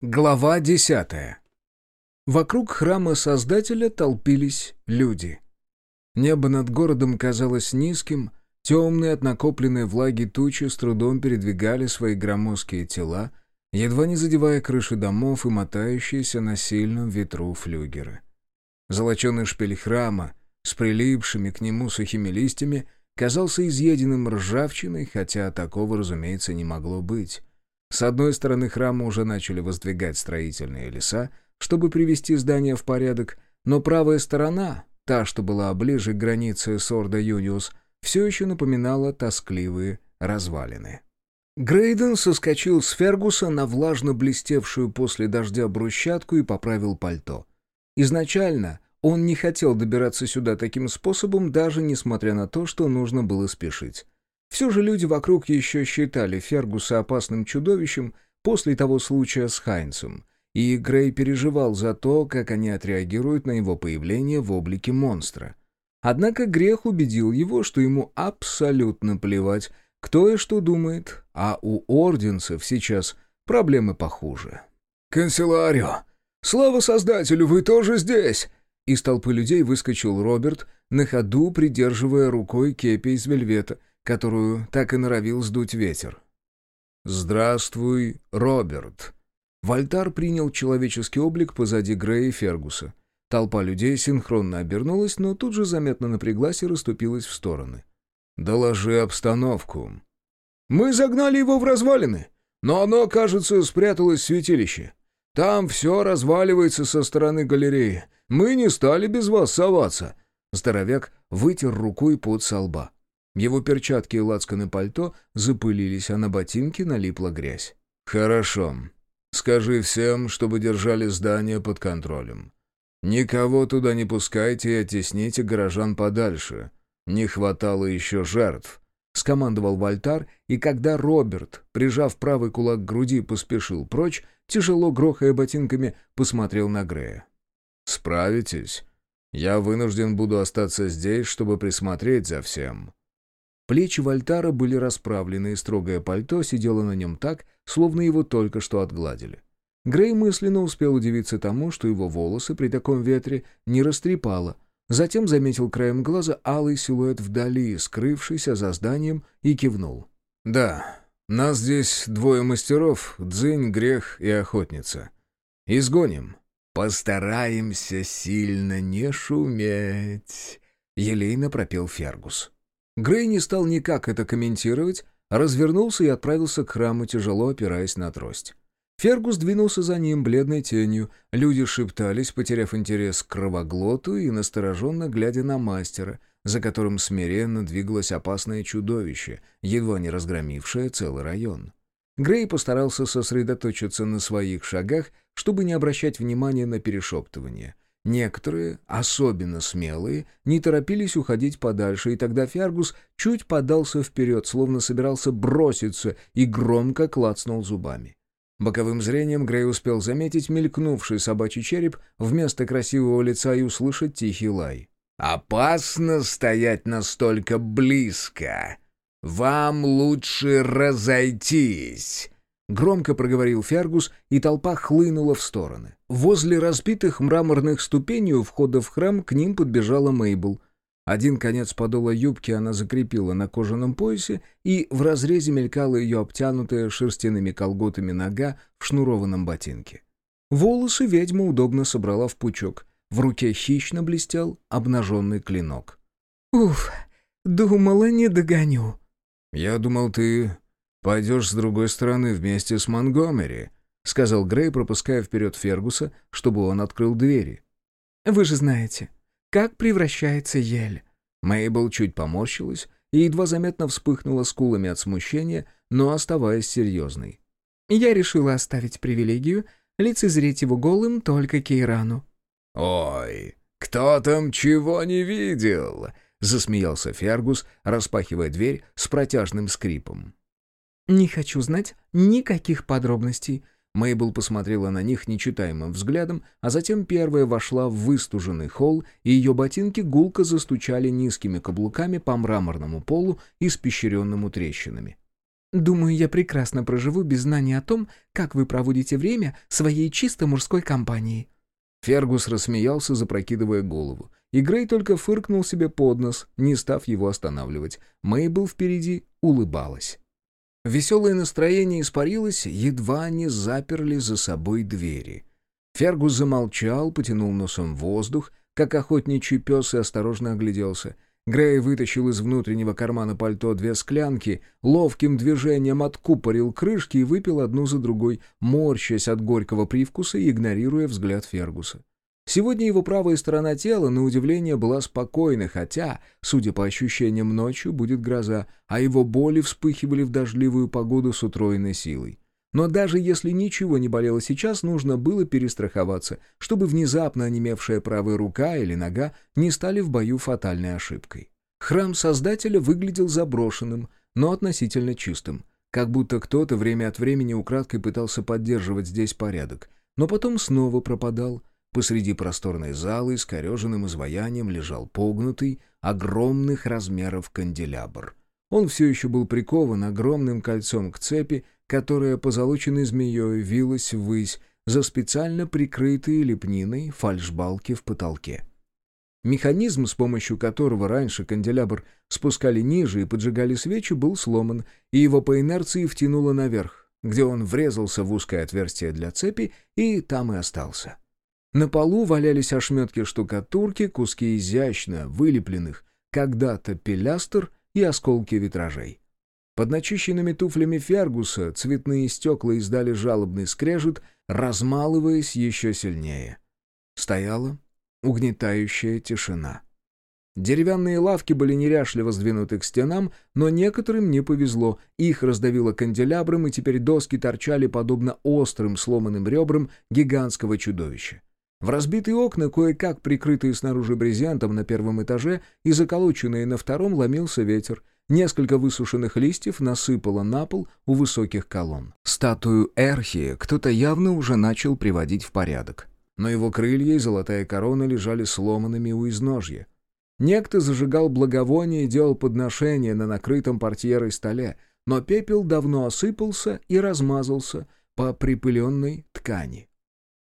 Глава десятая. Вокруг храма Создателя толпились люди. Небо над городом казалось низким, темные от накопленной влаги тучи с трудом передвигали свои громоздкие тела, едва не задевая крыши домов и мотающиеся на сильном ветру флюгеры. Золоченый шпиль храма с прилипшими к нему сухими листьями казался изъеденным ржавчиной, хотя такого, разумеется, не могло быть. С одной стороны храма уже начали воздвигать строительные леса, чтобы привести здание в порядок, но правая сторона, та, что была ближе к границе Сорда Юниус, все еще напоминала тоскливые развалины. Грейден соскочил с Фергуса на влажно блестевшую после дождя брусчатку и поправил пальто. Изначально он не хотел добираться сюда таким способом, даже несмотря на то, что нужно было спешить. Все же люди вокруг еще считали Фергуса опасным чудовищем после того случая с Хайнсом, и Грей переживал за то, как они отреагируют на его появление в облике монстра. Однако грех убедил его, что ему абсолютно плевать, кто и что думает, а у орденцев сейчас проблемы похуже. «Канцеларио! Слава Создателю, вы тоже здесь!» Из толпы людей выскочил Роберт, на ходу придерживая рукой кепи из вельвета, которую так и норовил сдуть ветер. «Здравствуй, Роберт!» Вольтар принял человеческий облик позади Грея и Фергуса. Толпа людей синхронно обернулась, но тут же заметно напряглась и расступилась в стороны. «Доложи обстановку». «Мы загнали его в развалины, но оно, кажется, спряталось в святилище. Там все разваливается со стороны галереи. Мы не стали без вас соваться». Здоровяк вытер рукой под со лба. Его перчатки и лацканы пальто запылились, а на ботинке налипла грязь. «Хорошо. Скажи всем, чтобы держали здание под контролем. Никого туда не пускайте и оттесните горожан подальше. Не хватало еще жертв», — скомандовал Вольтар, и когда Роберт, прижав правый кулак к груди, поспешил прочь, тяжело грохая ботинками, посмотрел на Грея. «Справитесь? Я вынужден буду остаться здесь, чтобы присмотреть за всем». Плечи Вольтара были расправлены, и строгое пальто сидело на нем так, словно его только что отгладили. Грей мысленно успел удивиться тому, что его волосы при таком ветре не растрепало. Затем заметил краем глаза алый силуэт вдали, скрывшийся за зданием, и кивнул. «Да, нас здесь двое мастеров, Дзынь, Грех и Охотница. Изгоним. Постараемся сильно не шуметь», — елейно пропел Фергус. Грей не стал никак это комментировать, развернулся и отправился к храму, тяжело опираясь на трость. Фергус двинулся за ним бледной тенью, люди шептались, потеряв интерес к кровоглоту и настороженно глядя на мастера, за которым смиренно двигалось опасное чудовище, едва не разгромившее целый район. Грей постарался сосредоточиться на своих шагах, чтобы не обращать внимания на перешептывание — Некоторые, особенно смелые, не торопились уходить подальше, и тогда Фергус чуть подался вперед, словно собирался броситься, и громко клацнул зубами. Боковым зрением Грей успел заметить мелькнувший собачий череп вместо красивого лица и услышать тихий лай. «Опасно стоять настолько близко. Вам лучше разойтись!» Громко проговорил Фергус, и толпа хлынула в стороны. Возле разбитых мраморных ступеней у входа в храм к ним подбежала Мейбл. Один конец подола юбки она закрепила на кожаном поясе, и в разрезе мелькала ее обтянутая шерстяными колготами нога в шнурованном ботинке. Волосы ведьма удобно собрала в пучок. В руке хищно блестел обнаженный клинок. «Уф, думала, не догоню». «Я думал, ты «Пойдешь с другой стороны вместе с Монгомери», — сказал Грей, пропуская вперед Фергуса, чтобы он открыл двери. «Вы же знаете, как превращается ель». Мейбл чуть поморщилась и едва заметно вспыхнула скулами от смущения, но оставаясь серьезной. «Я решила оставить привилегию лицезреть его голым только Кейрану». «Ой, кто там чего не видел?» — засмеялся Фергус, распахивая дверь с протяжным скрипом. «Не хочу знать никаких подробностей». Мейбл посмотрела на них нечитаемым взглядом, а затем первая вошла в выстуженный холл, и ее ботинки гулко застучали низкими каблуками по мраморному полу, испещренному трещинами. Думаю, я прекрасно проживу без знания о том, как вы проводите время своей чисто мужской компанией». Фергус рассмеялся, запрокидывая голову. И Грей только фыркнул себе под нос, не став его останавливать. Мейбл впереди улыбалась. Веселое настроение испарилось, едва они заперли за собой двери. Фергус замолчал, потянул носом воздух, как охотничий пес, и осторожно огляделся — Грей вытащил из внутреннего кармана пальто две склянки, ловким движением откупорил крышки и выпил одну за другой, морщась от горького привкуса и игнорируя взгляд Фергуса. Сегодня его правая сторона тела, на удивление, была спокойна, хотя, судя по ощущениям, ночью будет гроза, а его боли вспыхивали в дождливую погоду с утроенной силой. Но даже если ничего не болело сейчас, нужно было перестраховаться, чтобы внезапно онемевшая правая рука или нога не стали в бою фатальной ошибкой. Храм Создателя выглядел заброшенным, но относительно чистым, как будто кто-то время от времени украдкой пытался поддерживать здесь порядок, но потом снова пропадал. Посреди просторной залы с кореженным изваянием лежал погнутый, огромных размеров канделябр. Он все еще был прикован огромным кольцом к цепи, которая позолоченной змеей вилась ввысь за специально прикрытые лепниной фальшбалки в потолке. Механизм, с помощью которого раньше канделябр спускали ниже и поджигали свечи, был сломан, и его по инерции втянуло наверх, где он врезался в узкое отверстие для цепи и там и остался. На полу валялись ошметки штукатурки, куски изящно вылепленных когда-то пилястр и осколки витражей. Под начищенными туфлями Фергуса цветные стекла издали жалобный скрежет, размалываясь еще сильнее. Стояла угнетающая тишина. Деревянные лавки были неряшливо сдвинуты к стенам, но некоторым не повезло. Их раздавило канделябром, и теперь доски торчали подобно острым сломанным ребрам гигантского чудовища. В разбитые окна, кое-как прикрытые снаружи брезентом на первом этаже и заколоченные на втором, ломился ветер — Несколько высушенных листьев насыпало на пол у высоких колонн. Статую Эрхи кто-то явно уже начал приводить в порядок. Но его крылья и золотая корона лежали сломанными у изножья. Некто зажигал благовоние и делал подношение на накрытом портьерой столе, но пепел давно осыпался и размазался по припыленной ткани.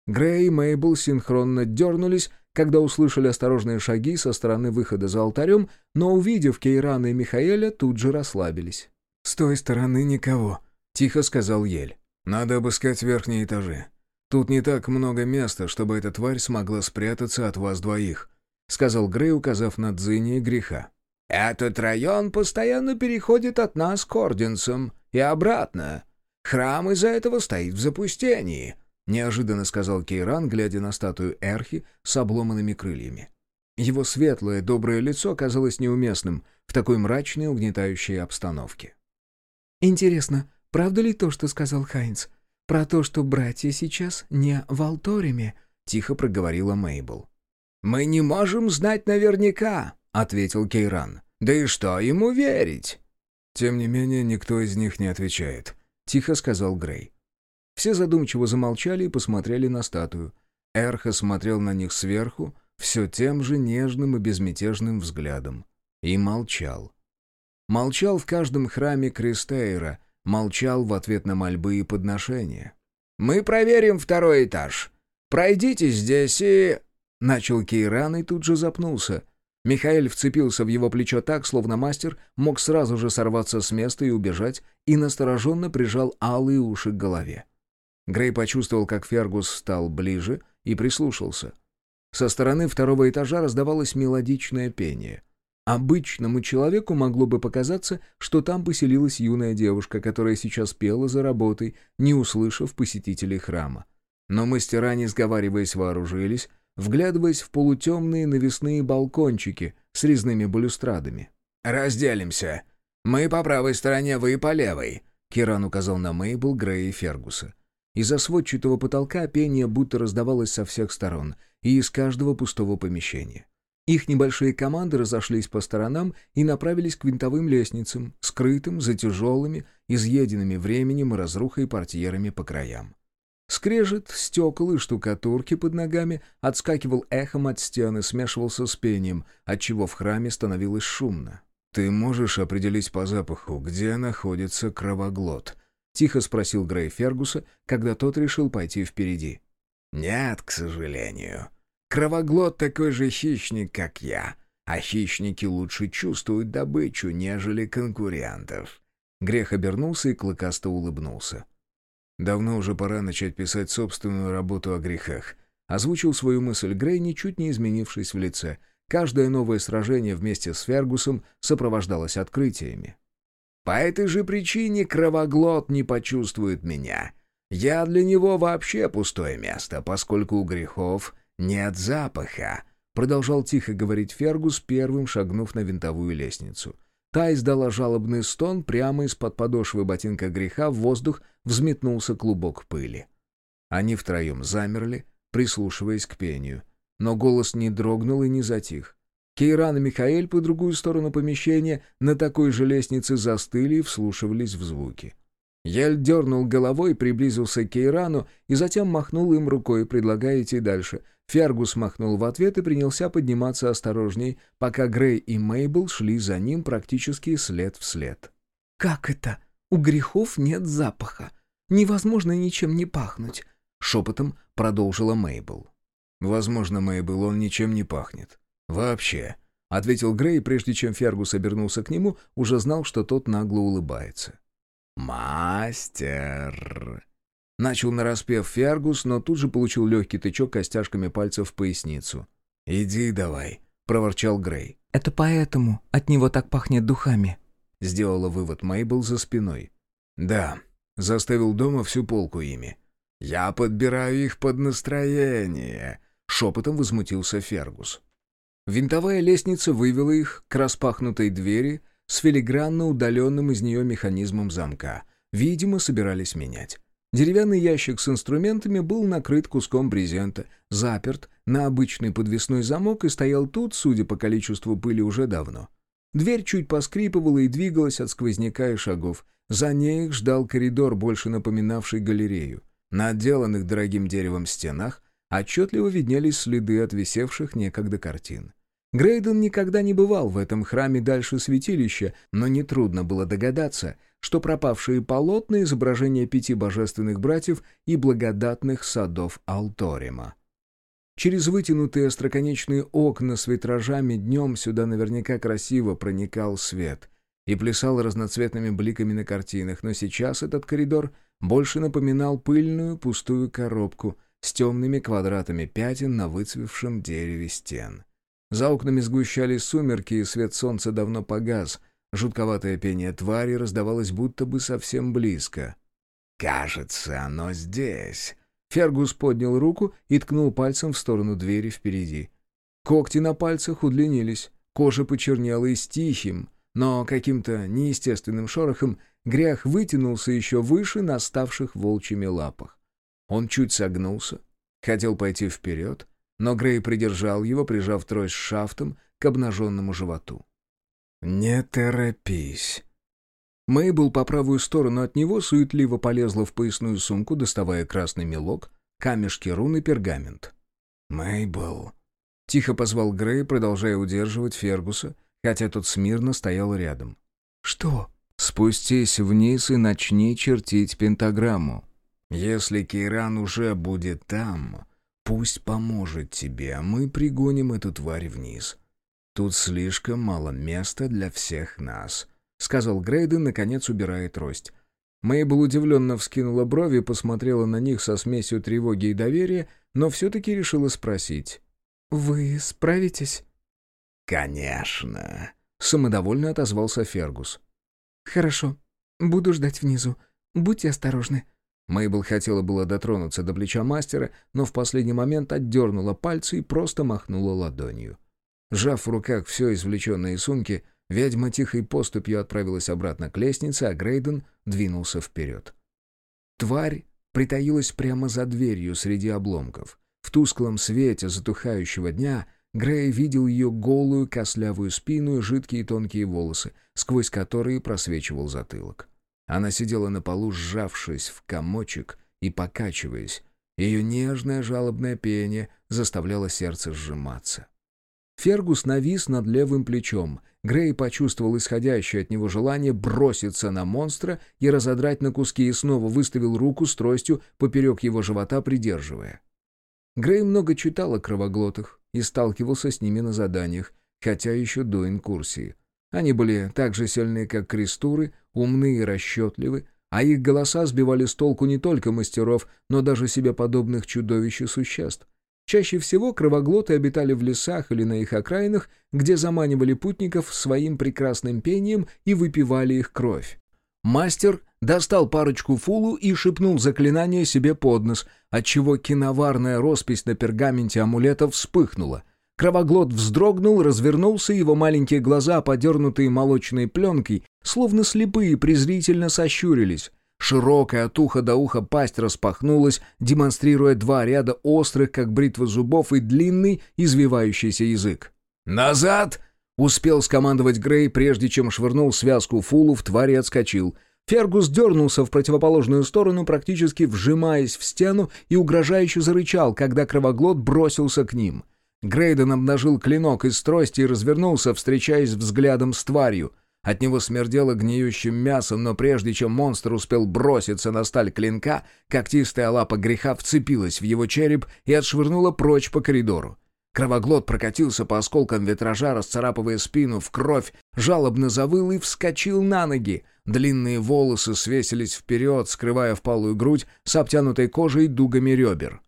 Грей и Мейбл синхронно дернулись, когда услышали осторожные шаги со стороны выхода за алтарем, но, увидев Кейрана и Михаэля, тут же расслабились. «С той стороны никого», — тихо сказал Ель. «Надо обыскать верхние этажи. Тут не так много места, чтобы эта тварь смогла спрятаться от вас двоих», — сказал Грей, указав на дзыни греха. «Этот район постоянно переходит от нас к орденцам и обратно. Храм из-за этого стоит в запустении», — неожиданно сказал Кейран, глядя на статую Эрхи с обломанными крыльями. Его светлое, доброе лицо казалось неуместным в такой мрачной, угнетающей обстановке. «Интересно, правда ли то, что сказал Хайнц? Про то, что братья сейчас не в Алториме?» — тихо проговорила Мейбл. «Мы не можем знать наверняка», — ответил Кейран. «Да и что ему верить?» «Тем не менее, никто из них не отвечает», — тихо сказал Грей. Все задумчиво замолчали и посмотрели на статую. Эрха смотрел на них сверху, все тем же нежным и безмятежным взглядом. И молчал. Молчал в каждом храме Кристейра, молчал в ответ на мольбы и подношения. «Мы проверим второй этаж. Пройдите здесь и...» Начал Кейран и тут же запнулся. Михаил вцепился в его плечо так, словно мастер мог сразу же сорваться с места и убежать, и настороженно прижал алые уши к голове. Грей почувствовал, как Фергус стал ближе и прислушался. Со стороны второго этажа раздавалось мелодичное пение. Обычному человеку могло бы показаться, что там поселилась юная девушка, которая сейчас пела за работой, не услышав посетителей храма. Но мастера, не сговариваясь, вооружились, вглядываясь в полутемные навесные балкончики с резными балюстрадами. «Разделимся. Мы по правой стороне, вы по левой», — Киран указал на Мейбл, Грея и Фергуса. Из-за сводчатого потолка пение будто раздавалось со всех сторон и из каждого пустого помещения. Их небольшие команды разошлись по сторонам и направились к винтовым лестницам, скрытым за тяжелыми, изъеденными временем и разрухой портьерами по краям. Скрежет стекол и штукатурки под ногами отскакивал эхом от стены, смешивался с пением, отчего в храме становилось шумно. «Ты можешь определить по запаху, где находится кровоглот?» — тихо спросил Грей Фергуса, когда тот решил пойти впереди. «Нет, к сожалению. Кровоглот такой же хищник, как я, а хищники лучше чувствуют добычу, нежели конкурентов». Грех обернулся и клыкасто улыбнулся. «Давно уже пора начать писать собственную работу о грехах», — озвучил свою мысль Грей, ничуть не изменившись в лице — Каждое новое сражение вместе с Фергусом сопровождалось открытиями. «По этой же причине кровоглот не почувствует меня. Я для него вообще пустое место, поскольку у грехов нет запаха», продолжал тихо говорить Фергус, первым шагнув на винтовую лестницу. Та издала жалобный стон, прямо из-под подошвы ботинка греха в воздух взметнулся клубок пыли. Они втроем замерли, прислушиваясь к пению — но голос не дрогнул и не затих. Кейран и Михаэль по другую сторону помещения на такой же лестнице застыли и вслушивались в звуки. Ель дернул головой, приблизился к Кейрану и затем махнул им рукой, предлагая идти дальше. Фергус махнул в ответ и принялся подниматься осторожней, пока Грей и Мейбл шли за ним практически след в след. «Как это? У грехов нет запаха. Невозможно ничем не пахнуть», — шепотом продолжила Мейбл. «Возможно, Мейбл, он ничем не пахнет. Вообще», — ответил Грей, прежде чем Фергус обернулся к нему, уже знал, что тот нагло улыбается. «Мастер!» Начал нараспев Фергус, но тут же получил легкий тычок костяшками пальцев в поясницу. «Иди давай», — проворчал Грей. «Это поэтому от него так пахнет духами», — сделала вывод Мейбл за спиной. «Да, заставил дома всю полку ими». «Я подбираю их под настроение», Шепотом возмутился Фергус. Винтовая лестница вывела их к распахнутой двери с филигранно удаленным из нее механизмом замка. Видимо, собирались менять. Деревянный ящик с инструментами был накрыт куском брезента, заперт на обычный подвесной замок и стоял тут, судя по количеству пыли, уже давно. Дверь чуть поскрипывала и двигалась от сквозняка и шагов. За ней их ждал коридор, больше напоминавший галерею. На отделанных дорогим деревом стенах отчетливо виднелись следы от висевших некогда картин. Грейден никогда не бывал в этом храме дальше святилища, но нетрудно было догадаться, что пропавшие полотна — изображения пяти божественных братьев и благодатных садов Алторима. Через вытянутые остроконечные окна с витражами днем сюда наверняка красиво проникал свет и плясал разноцветными бликами на картинах, но сейчас этот коридор больше напоминал пыльную пустую коробку — с темными квадратами пятен на выцвевшем дереве стен. За окнами сгущались сумерки, и свет солнца давно погас. Жутковатое пение твари раздавалось будто бы совсем близко. «Кажется, оно здесь». Фергус поднял руку и ткнул пальцем в сторону двери впереди. Когти на пальцах удлинились, кожа почернела и с тихим, но каким-то неестественным шорохом грях вытянулся еще выше на ставших волчьими лапах. Он чуть согнулся, хотел пойти вперед, но Грей придержал его, прижав трость шафтом к обнаженному животу. «Не торопись». Мейбл по правую сторону от него суетливо полезла в поясную сумку, доставая красный мелок, камешки рун и пергамент. «Мейбл», — тихо позвал Грей, продолжая удерживать Фергуса, хотя тот смирно стоял рядом. «Что?» «Спустись вниз и начни чертить пентаграмму». Если Кейран уже будет там, пусть поможет тебе, а мы пригоним эту тварь вниз. Тут слишком мало места для всех нас», — сказал Грейден, наконец убирая трость. Мейбл удивленно вскинула брови и посмотрела на них со смесью тревоги и доверия, но все-таки решила спросить. «Вы справитесь?» «Конечно», — самодовольно отозвался Фергус. «Хорошо. Буду ждать внизу. Будьте осторожны», Мейбл хотела было дотронуться до плеча мастера, но в последний момент отдернула пальцы и просто махнула ладонью. Сжав в руках все извлеченное из сумки, ведьма тихой поступью отправилась обратно к лестнице, а Грейден двинулся вперед. Тварь притаилась прямо за дверью среди обломков. В тусклом свете затухающего дня Грей видел ее голую костлявую спину и жидкие тонкие волосы, сквозь которые просвечивал затылок. Она сидела на полу, сжавшись в комочек и покачиваясь. Ее нежное жалобное пение заставляло сердце сжиматься. Фергус навис над левым плечом. Грей почувствовал исходящее от него желание броситься на монстра и разодрать на куски, и снова выставил руку с тростью поперек его живота, придерживая. Грей много читал о кровоглотах и сталкивался с ними на заданиях, хотя еще до инкурсии. Они были так же сильны, как крестуры, умны и расчетливы, а их голоса сбивали с толку не только мастеров, но даже себе подобных чудовищ и существ. Чаще всего кровоглоты обитали в лесах или на их окраинах, где заманивали путников своим прекрасным пением и выпивали их кровь. Мастер достал парочку фулу и шепнул заклинание себе под нос, отчего киноварная роспись на пергаменте амулета вспыхнула. Кровоглот вздрогнул, развернулся, его маленькие глаза, подернутые молочной пленкой, словно слепые, презрительно сощурились. Широкая от уха до уха пасть распахнулась, демонстрируя два ряда острых, как бритва зубов, и длинный, извивающийся язык. «Назад!» — успел скомандовать Грей, прежде чем швырнул связку фулу в тварь и отскочил. Фергус дернулся в противоположную сторону, практически вжимаясь в стену, и угрожающе зарычал, когда кровоглот бросился к ним. Грейден обнажил клинок из трости и развернулся, встречаясь взглядом с тварью — от него смердело гниющим мясом, но прежде чем монстр успел броситься на сталь клинка, когтистая лапа греха вцепилась в его череп и отшвырнула прочь по коридору. Кровоглот прокатился по осколкам витража, расцарапывая спину в кровь, жалобно завыл и вскочил на ноги. Длинные волосы свесились вперед, скрывая впалую грудь с обтянутой кожей дугами ребер.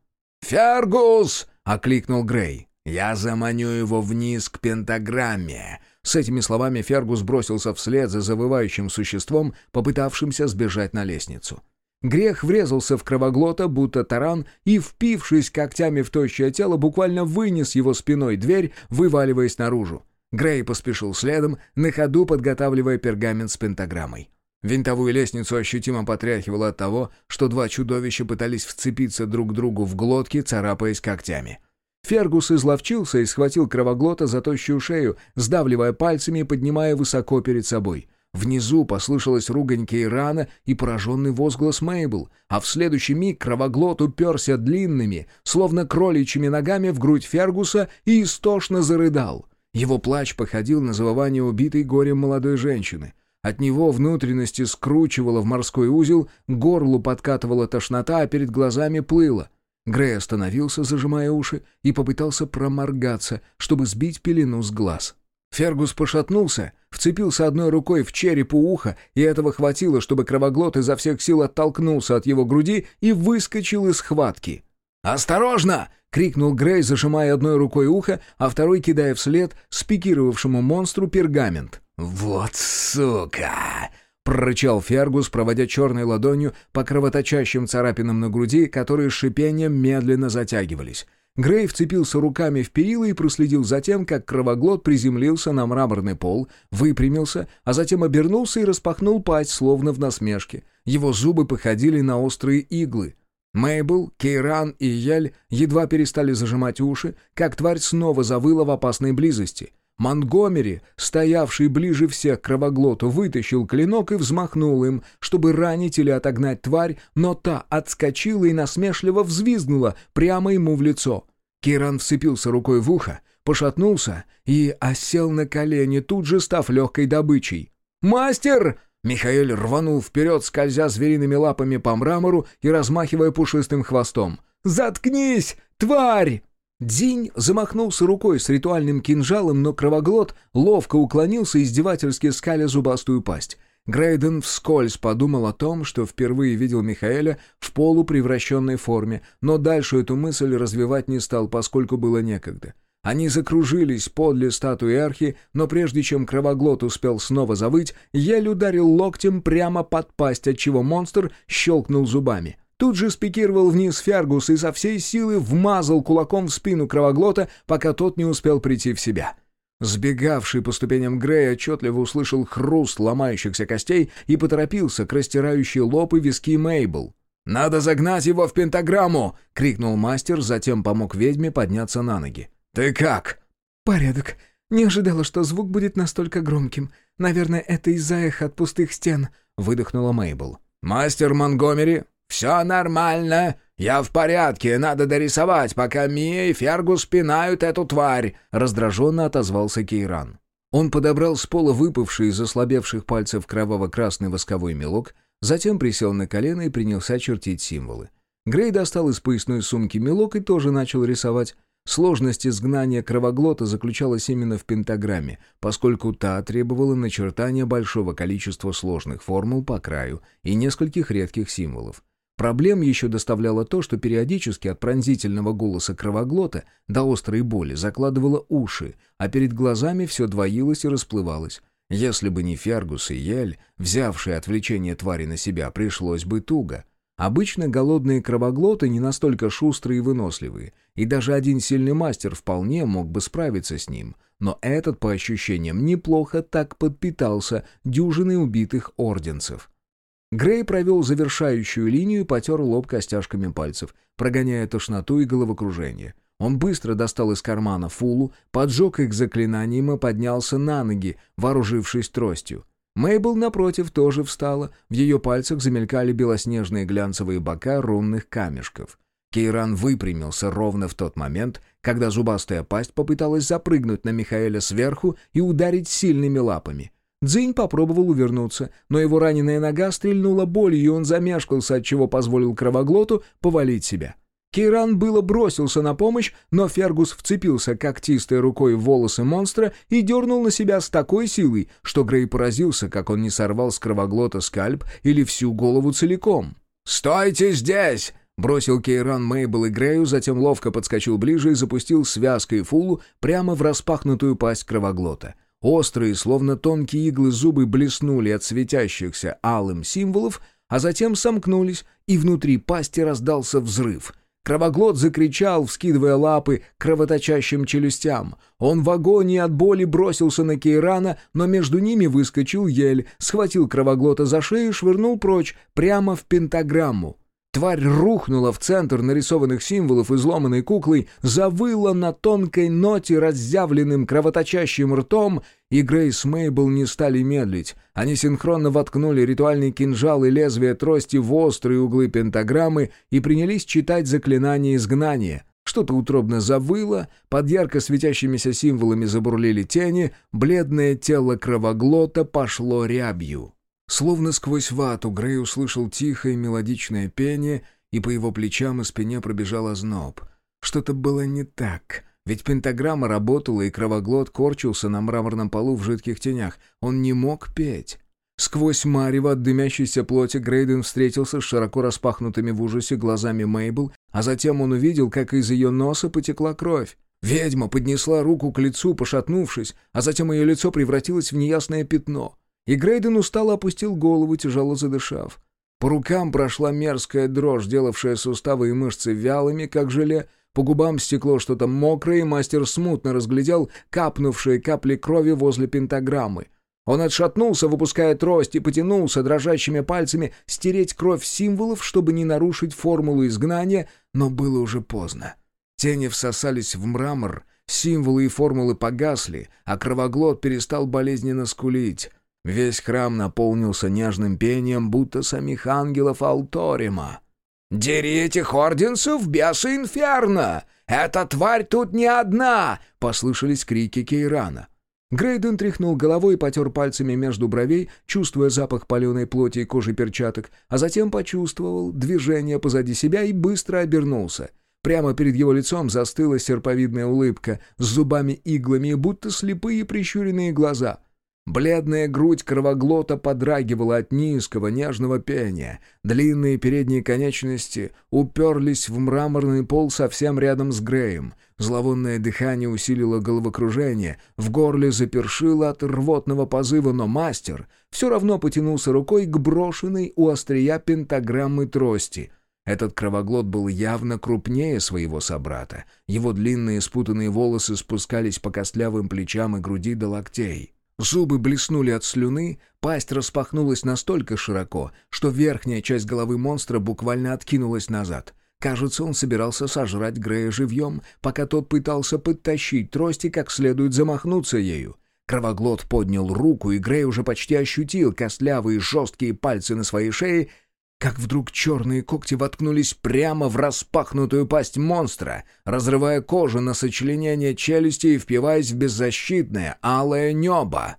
«Фергус!» — окликнул Грей. «Я заманю его вниз к пентаграмме. С этими словами Фергус бросился вслед за завывающим существом, попытавшимся сбежать на лестницу. Грех врезался в кровоглота, будто таран, и, впившись когтями в тощее тело, буквально вынес его спиной дверь, вываливаясь наружу. Грей поспешил следом, на ходу подготавливая пергамент с пентаграммой. Винтовую лестницу ощутимо потряхивало от того, что два чудовища пытались вцепиться друг другу в глотки, царапаясь когтями. Фергус изловчился и схватил кровоглота за тощую шею, сдавливая пальцами и поднимая высоко перед собой. Внизу послышалась ругань Кейрана и пораженный возглас Мейбл, а в следующий миг кровоглот уперся длинными, словно кроличьими ногами в грудь Фергуса и истошно зарыдал. Его плач походил на завывание убитой горем молодой женщины. От него внутренности скручивало в морской узел, горлу подкатывала тошнота, а перед глазами плыло. Грей остановился, зажимая уши, и попытался проморгаться, чтобы сбить пелену с глаз. Фергус пошатнулся, вцепился одной рукой в череп у уха, и этого хватило, чтобы кровоглот изо всех сил оттолкнулся от его груди и выскочил из схватки. «Осторожно!» — крикнул Грей, зажимая одной рукой ухо, а второй кидая вслед спикировавшему монстру пергамент. «Вот сука!» Прорычал Фергус, проводя черной ладонью по кровоточащим царапинам на груди, которые шипением медленно затягивались. Грей вцепился руками в перила и проследил за тем, как кровоглот приземлился на мраморный пол, выпрямился, а затем обернулся и распахнул пасть, словно в насмешке. Его зубы походили на острые иглы. Мейбл, Кейран и Ель едва перестали зажимать уши, как тварь снова завыла в опасной близости — Монгомери, стоявший ближе всех к кровоглоту, вытащил клинок и взмахнул им, чтобы ранить или отогнать тварь, но та отскочила и насмешливо взвизгнула прямо ему в лицо. Киран вцепился рукой в ухо, пошатнулся и осел на колени, тут же став легкой добычей. «Мастер!» Михаил рванул вперед, скользя звериными лапами по мрамору и размахивая пушистым хвостом. «Заткнись, тварь!» Дзинь замахнулся рукой с ритуальным кинжалом, но кровоглот ловко уклонился, издевательски скаля зубастую пасть. Грейден вскользь подумал о том, что впервые видел Михаэля в полупревращенной форме, но дальше эту мысль развивать не стал, поскольку было некогда. Они закружились подле статуи архи, но прежде чем кровоглот успел снова завыть, еле ударил локтем прямо под пасть, отчего монстр щелкнул зубами — Тут же спикировал вниз Фергус и со всей силы вмазал кулаком в спину кровоглота, пока тот не успел прийти в себя. Сбегавший по ступеням Грей отчетливо услышал хруст ломающихся костей и поторопился к растирающей лоб и виски Мейбл. «Надо загнать его в пентаграмму!» — крикнул мастер, затем помог ведьме подняться на ноги. «Ты как?» «Порядок. Не ожидала, что звук будет настолько громким. Наверное, это из-за эха от пустых стен», — выдохнула Мейбл. «Мастер Монгомери, «Все нормально!» «Я в порядке, надо дорисовать, пока Мия и Фергус пинают эту тварь!» — раздраженно отозвался Кейран. Он подобрал с пола выпавший из ослабевших пальцев кроваво-красный восковой мелок, затем присел на колено и принялся чертить символы. Грей достал из поясной сумки мелок и тоже начал рисовать. Сложность изгнания кровоглота заключалась именно в пентаграмме, поскольку та требовала начертания большого количества сложных формул по краю и нескольких редких символов. Проблем еще доставляло то, что периодически от пронзительного голоса кровоглота до острой боли закладывало уши, а перед глазами все двоилось и расплывалось. Если бы не Фергус и Ель, взявшие отвлечение твари на себя, пришлось бы туго. Обычно голодные кровоглоты не настолько шустрые и выносливые, и даже один сильный мастер вполне мог бы справиться с ним, но этот, по ощущениям, неплохо так подпитался дюжиной убитых орденцев. Грей провел завершающую линию и потер лоб костяшками пальцев, прогоняя тошноту и головокружение. Он быстро достал из кармана фулу, поджег их заклинанием и поднялся на ноги, вооружившись тростью. Мейбл, напротив, тоже встала, в ее пальцах замелькали белоснежные глянцевые бока рунных камешков. Кейран выпрямился ровно в тот момент, когда зубастая пасть попыталась запрыгнуть на Михаэля сверху и ударить сильными лапами. Дзинь попробовал увернуться, но его раненая нога стрельнула болью, и он замешкался, отчего позволил кровоглоту повалить себя. Кейран было бросился на помощь, но Фергус вцепился когтистой рукой в волосы монстра и дернул на себя с такой силой, что Грей поразился, как он не сорвал с кровоглота скальп или всю голову целиком. «Стойте здесь!» — бросил Кейран Мейбл и Грею, затем ловко подскочил ближе и запустил связкой фулу прямо в распахнутую пасть кровоглота — Острые, словно тонкие иглы зубы блеснули от светящихся алым символов, а затем сомкнулись, и внутри пасти раздался взрыв. Кровоглот закричал, вскидывая лапы кровоточащим челюстям. Он в агонии от боли бросился на Кейрана, но между ними выскочил ель, схватил кровоглота за шею и швырнул прочь, прямо в пентаграмму. Тварь рухнула в центр нарисованных символов изломанной куклой, завыла на тонкой ноте разъявленным кровоточащим ртом, и Грейс Мейбл не стали медлить. Они синхронно воткнули ритуальный кинжал и лезвие трости в острые углы пентаграммы и принялись читать заклинание изгнания. Что-то утробно завыло, под ярко светящимися символами забурлили тени, бледное тело кровоглота пошло рябью. Словно сквозь вату Грей услышал тихое мелодичное пение, и по его плечам и спине пробежал озноб. Что-то было не так, ведь пентаграмма работала, и кровоглот корчился на мраморном полу в жидких тенях. Он не мог петь. Сквозь марево от дымящейся плоти Грейден встретился с широко распахнутыми в ужасе глазами Мейбл, а затем он увидел, как из ее носа потекла кровь. Ведьма поднесла руку к лицу, пошатнувшись, а затем ее лицо превратилось в неясное пятно — и Грейден устало опустил голову, тяжело задышав. По рукам прошла мерзкая дрожь, делавшая суставы и мышцы вялыми, как желе. По губам стекло что-то мокрое, и мастер смутно разглядел капнувшие капли крови возле пентаграммы. Он отшатнулся, выпуская трость, и потянулся дрожащими пальцами стереть кровь символов, чтобы не нарушить формулу изгнания, но было уже поздно. Тени всосались в мрамор, символы и формулы погасли, а кровоглот перестал болезненно скулить. Весь храм наполнился нежным пением, будто самих ангелов Алторима. «Дери этих орденцев, бесы инферно! Эта тварь тут не одна!» — послышались крики Кейрана. Грейден тряхнул головой и потер пальцами между бровей, чувствуя запах паленой плоти и кожи перчаток, а затем почувствовал движение позади себя и быстро обернулся. Прямо перед его лицом застыла серповидная улыбка с зубами-иглами, будто слепые прищуренные глаза. Бледная грудь кровоглота подрагивала от низкого нежного пения. Длинные передние конечности уперлись в мраморный пол совсем рядом с Греем. Зловонное дыхание усилило головокружение, в горле запершило от рвотного позыва, но мастер все равно потянулся рукой к брошенной у острия пентаграммы трости — этот кровоглот был явно крупнее своего собрата. Его длинные спутанные волосы спускались по костлявым плечам и груди до локтей. Зубы блеснули от слюны, пасть распахнулась настолько широко, что верхняя часть головы монстра буквально откинулась назад. Кажется, он собирался сожрать Грея живьем, пока тот пытался подтащить трость и как следует замахнуться ею. Кровоглот поднял руку, и Грей уже почти ощутил костлявые жесткие пальцы на своей шее, как вдруг черные когти воткнулись прямо в распахнутую пасть монстра, разрывая кожу на сочленение челюсти и впиваясь в беззащитное алое небо.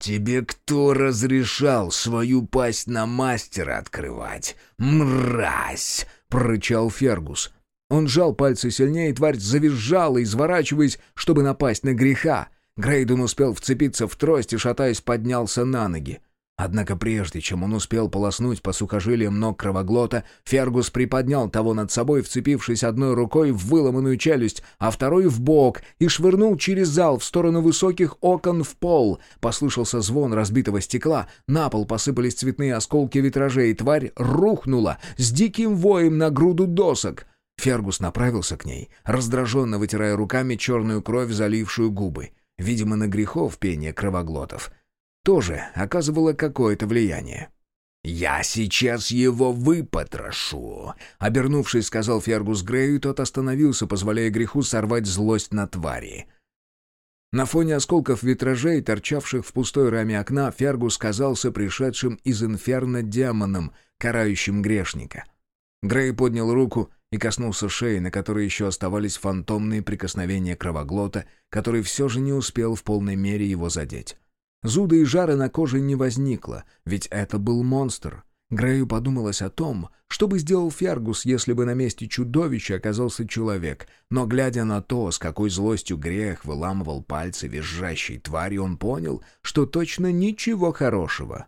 «Тебе кто разрешал свою пасть на мастера открывать? Мразь!» — прорычал Фергус. Он сжал пальцы сильнее, и тварь завизжала, изворачиваясь, чтобы напасть на греха. Грейден успел вцепиться в трость и, шатаясь, поднялся на ноги. Однако прежде, чем он успел полоснуть по сухожилиям ног кровоглота, Фергус приподнял того над собой, вцепившись одной рукой в выломанную челюсть, а второй в бок, и швырнул через зал в сторону высоких окон в пол. Послышался звон разбитого стекла, на пол посыпались цветные осколки витражей, тварь рухнула с диким воем на груду досок. Фергус направился к ней, раздраженно вытирая руками черную кровь, залившую губы. Видимо, на грехов пение кровоглотов — тоже оказывало какое-то влияние. «Я сейчас его выпотрошу!» Обернувшись, сказал Фергус Грею, тот остановился, позволяя греху сорвать злость на твари. На фоне осколков витражей, торчавших в пустой раме окна, Фергус казался пришедшим из инферно демоном, карающим грешника. Грей поднял руку и коснулся шеи, на которой еще оставались фантомные прикосновения кровоглота, который все же не успел в полной мере его задеть. Зуда и жара на коже не возникло, ведь это был монстр. Грею подумалось о том, что бы сделал Фергус, если бы на месте чудовища оказался человек, но, глядя на то, с какой злостью грех выламывал пальцы визжащей твари, он понял, что точно ничего хорошего.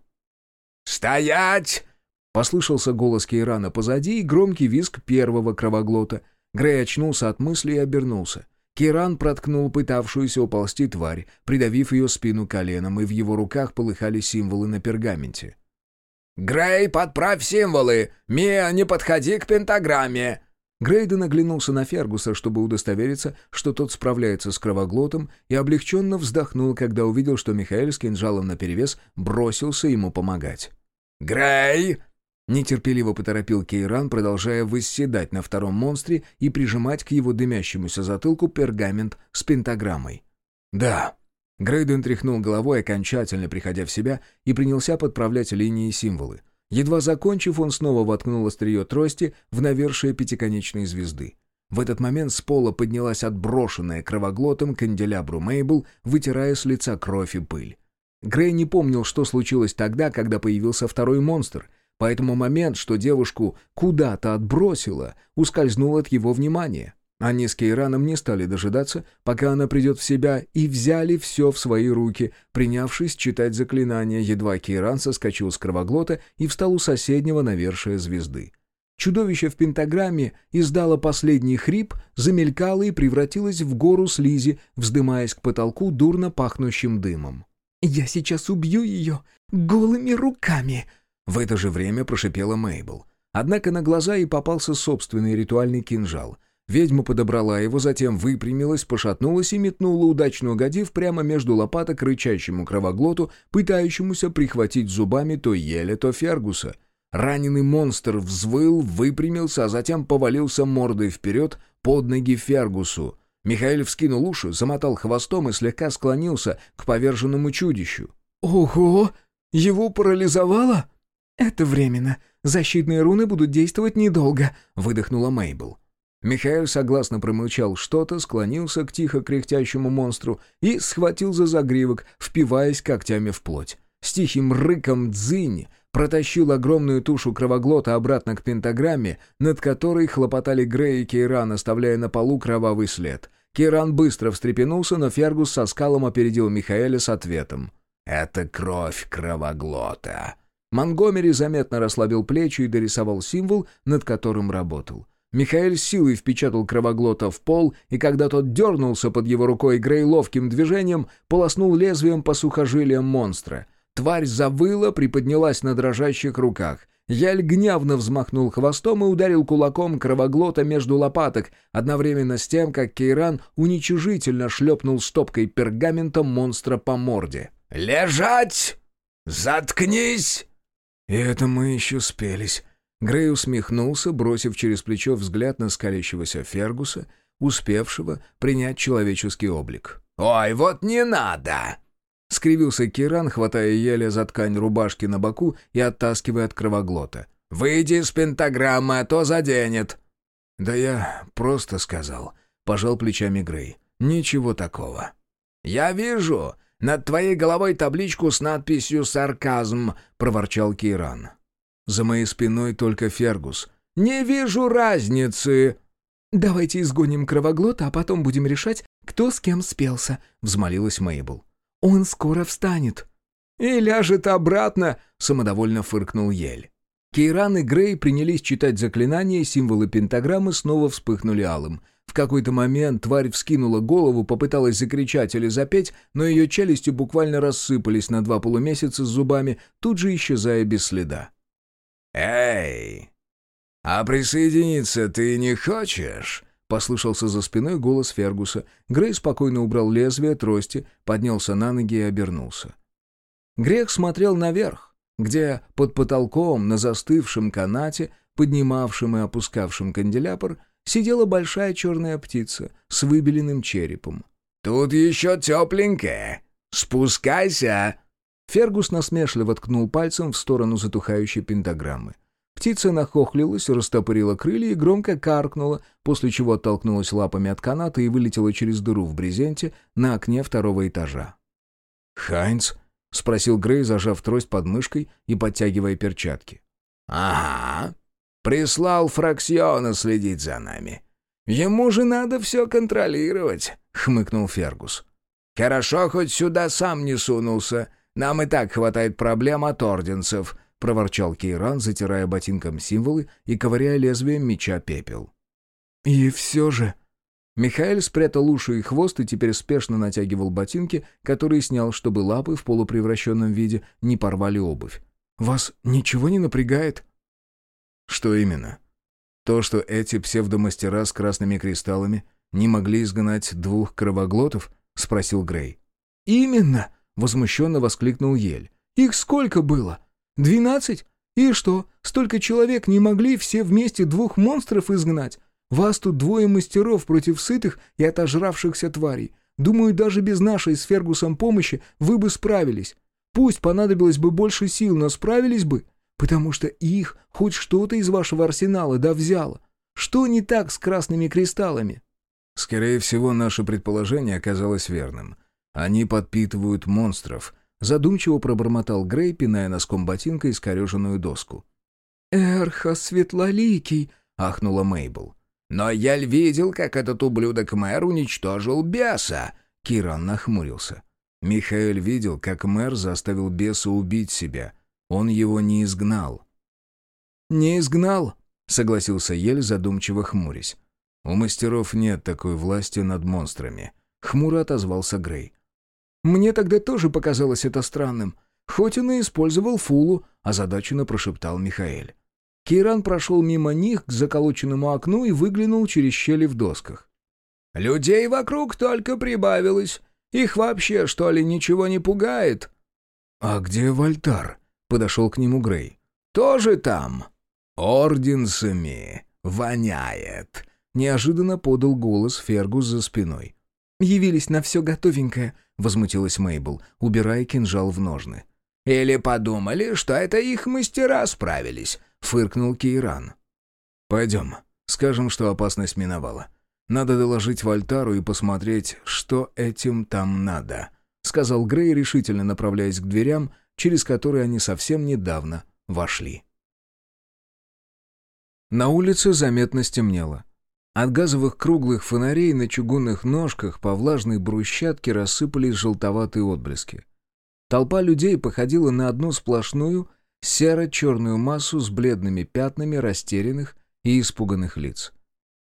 «Стоять!» — послышался голос Кейрана позади и громкий визг первого кровоглота. Грей очнулся от мысли и обернулся. Киран проткнул пытавшуюся уползти тварь, придавив ее спину коленом, и в его руках полыхали символы на пергаменте. «Грей, подправь символы! Мия, не подходи к пентаграмме!» Грейден оглянулся на Фергуса, чтобы удостовериться, что тот справляется с кровоглотом, и облегченно вздохнул, когда увидел, что Михаил с кинжалом наперевес бросился ему помогать. «Грей!» Нетерпеливо поторопил Кейран, продолжая восседать на втором монстре и прижимать к его дымящемуся затылку пергамент с пентаграммой. «Да». Грейден тряхнул головой, окончательно приходя в себя, и принялся подправлять линии и символы. Едва закончив, он снова воткнул острие трости в навершие пятиконечной звезды. В этот момент с пола поднялась отброшенная кровоглотом канделябру Мейбл, вытирая с лица кровь и пыль. Грей не помнил, что случилось тогда, когда появился второй монстр, Поэтому момент, что девушку куда-то отбросило, ускользнул от его внимания. Они с Кейраном не стали дожидаться, пока она придет в себя, и взяли все в свои руки, принявшись читать заклинание, едва Кейран соскочил с кровоглота и встал у соседнего навершия звезды. Чудовище в пентаграмме издало последний хрип, замелькало и превратилось в гору слизи, вздымаясь к потолку дурно пахнущим дымом. «Я сейчас убью ее голыми руками!» В это же время прошипела Мейбл. Однако на глаза ей попался собственный ритуальный кинжал. Ведьма подобрала его, затем выпрямилась, пошатнулась и метнула, удачно угодив прямо между лопаток рычащему кровоглоту, пытающемуся прихватить зубами то Еле, то Фергуса. Раненый монстр взвыл, выпрямился, а затем повалился мордой вперед под ноги Фергусу. Михаил вскинул уши, замотал хвостом и слегка склонился к поверженному чудищу. «Ого! Его парализовало?» «Это временно. Защитные руны будут действовать недолго», — выдохнула Мейбл. Михаил согласно промычал что-то, склонился к тихо кряхтящему монстру и схватил за загривок, впиваясь когтями в плоть. С тихим рыком дзынь протащил огромную тушу кровоглота обратно к пентаграмме, над которой хлопотали Грей и Кейран, оставляя на полу кровавый след. Кейран быстро встрепенулся, но Фергус со скалом опередил Михаэля с ответом. «Это кровь кровоглота». Монгомери заметно расслабил плечи и дорисовал символ, над которым работал. Михаил силой впечатал кровоглота в пол, и когда тот дернулся под его рукой, Грей ловким движением полоснул лезвием по сухожилиям монстра. Тварь завыла, приподнялась на дрожащих руках. Яль гневно взмахнул хвостом и ударил кулаком кровоглота между лопаток, одновременно с тем, как Кейран уничижительно шлепнул стопкой пергамента монстра по морде. «Лежать! Заткнись!» «И это мы еще спелись». Грей усмехнулся, бросив через плечо взгляд на скалящегося Фергуса, успевшего принять человеческий облик. «Ой, вот не надо!» Скривился Киран, хватая еле за ткань рубашки на боку и оттаскивая от кровоглота. Выйди из пентаграммы, а то заденет». «Да я просто сказал», — пожал плечами Грей. «Ничего такого». «Я вижу над твоей головой табличку с надписью «Сарказм», — проворчал Киран. «За моей спиной только Фергус». «Не вижу разницы». «Давайте изгоним кровоглота, а потом будем решать, кто с кем спелся», — взмолилась Мейбл. «Он скоро встанет». «И ляжет обратно», — самодовольно фыркнул Ель. Кейран и Грей принялись читать заклинания, символы пентаграммы снова вспыхнули алым. В какой-то момент тварь вскинула голову, попыталась закричать или запеть, но ее челюсти буквально рассыпались на два полумесяца с зубами, тут же исчезая без следа. «Эй, а присоединиться ты не хочешь?» — послышался за спиной голос Фергуса. Грей спокойно убрал лезвие трости, поднялся на ноги и обернулся. Грех смотрел наверх, где под потолком на застывшем канате, поднимавшем и опускавшем канделябр, сидела большая черная птица с выбеленным черепом. «Тут еще тепленькая. Спускайся!» Фергус насмешливо ткнул пальцем в сторону затухающей пентаграммы. Птица нахохлилась, растопырила крылья и громко каркнула, после чего оттолкнулась лапами от каната и вылетела через дыру в брезенте на окне второго этажа. «Хайнц?» — спросил Грей, зажав трость под мышкой и подтягивая перчатки. «Ага. Прислал Фраксиона следить за нами. Ему же надо все контролировать», — хмыкнул Фергус. «Хорошо, хоть сюда сам не сунулся. Нам и так хватает проблем от орденцев», — проворчал Кейран, затирая ботинком символы и ковыряя лезвием меча пепел. «И все же...» Михаил спрятал уши и хвост и теперь спешно натягивал ботинки, которые снял, чтобы лапы в полупревращенном виде не порвали обувь. «Вас ничего не напрягает?» «Что именно?» «То, что эти псевдомастера с красными кристаллами не могли изгнать двух кровоглотов?» — спросил Грей. «Именно!» — возмущенно воскликнул Ель. «Их сколько было? Двенадцать? И что, столько человек не могли все вместе двух монстров изгнать? Вас тут двое мастеров против сытых и отожравшихся тварей. Думаю, даже без нашей с Фергусом помощи вы бы справились. Пусть понадобилось бы больше сил, но справились бы, потому что их хоть что-то из вашего арсенала да взяло. Что не так с красными кристаллами?» «Скорее всего, наше предположение оказалось верным. Они подпитывают монстров», — задумчиво пробормотал Грей, пиная носком ботинка искореженную доску. «Эрха, светлоликий!» — ахнула Мейбл. «Но я видел, как этот ублюдок-мэр уничтожил беса!» Киран нахмурился. Михаил видел, как мэр заставил беса убить себя. Он его не изгнал. «Не изгнал», — согласился Ель, задумчиво хмурясь. «У мастеров нет такой власти над монстрами», — хмуро отозвался Грей. «Мне тогда тоже показалось это странным. Хоть он и использовал фулу», — озадаченно прошептал Михаэль. Кейран прошел мимо них к заколоченному окну и выглянул через щели в досках. «Людей вокруг только прибавилось. Их вообще, что ли, ничего не пугает?» «А где Вольтар?» — подошел к нему Грей. «Тоже там. Орденсами воняет», — неожиданно подал голос Фергус за спиной. «Явились на все готовенькое», — возмутилась Мейбл, убирая кинжал в ножны. «Или подумали, что это их мастера справились», — фыркнул Кейран. «Пойдем. Скажем, что опасность миновала. Надо доложить Вольтару и посмотреть, что этим там надо», — сказал Грей, решительно направляясь к дверям, через которые они совсем недавно вошли. На улице заметно стемнело. От газовых круглых фонарей на чугунных ножках по влажной брусчатке рассыпались желтоватые отблески. Толпа людей походила на одну сплошную серо-черную массу с бледными пятнами растерянных и испуганных лиц.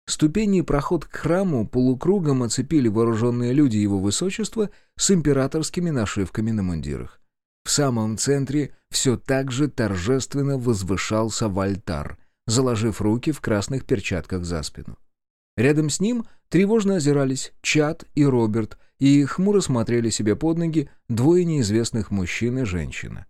Ступени и проход к храму полукругом оцепили вооруженные люди его высочества с императорскими нашивками на мундирах. В самом центре все так же торжественно возвышался вальтар, заложив руки в красных перчатках за спину. Рядом с ним тревожно озирались Чад и Роберт, и хмуро смотрели себе под ноги двое неизвестных мужчин и женщина.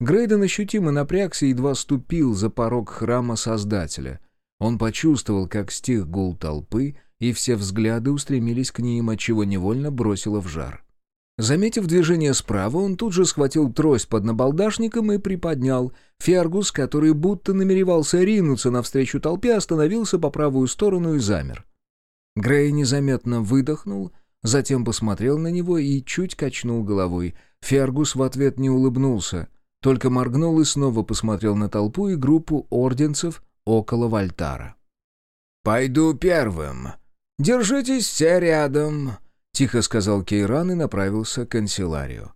Грейден ощутимо напрягся и едва ступил за порог храма Создателя. Он почувствовал, как стих гул толпы, и все взгляды устремились к ним, отчего невольно бросило в жар. Заметив движение справа, он тут же схватил трость под набалдашником и приподнял. Фергус, который будто намеревался ринуться навстречу толпе, остановился по правую сторону и замер. Грей незаметно выдохнул, затем посмотрел на него и чуть качнул головой. Фергус в ответ не улыбнулся, только моргнул и снова посмотрел на толпу и группу орденцев около Вальтара. «Пойду первым. Держитесь все рядом», — тихо сказал Кейран и направился к канцелярию.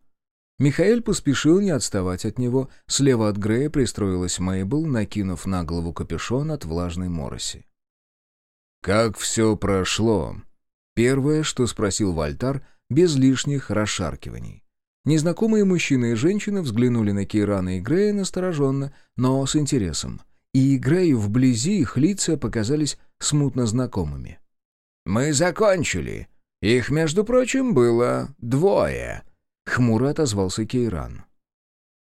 Михаил поспешил не отставать от него. Слева от Грея пристроилась Мейбл, накинув на голову капюшон от влажной мороси. «Как все прошло?» Первое, что спросил Вальтар, без лишних расшаркиваний. Незнакомые мужчина и женщина взглянули на Кейрана и Грея настороженно, но с интересом. И Грею вблизи их лица показались смутно знакомыми. «Мы закончили. Их, между прочим, было двое», — хмуро отозвался Кейран.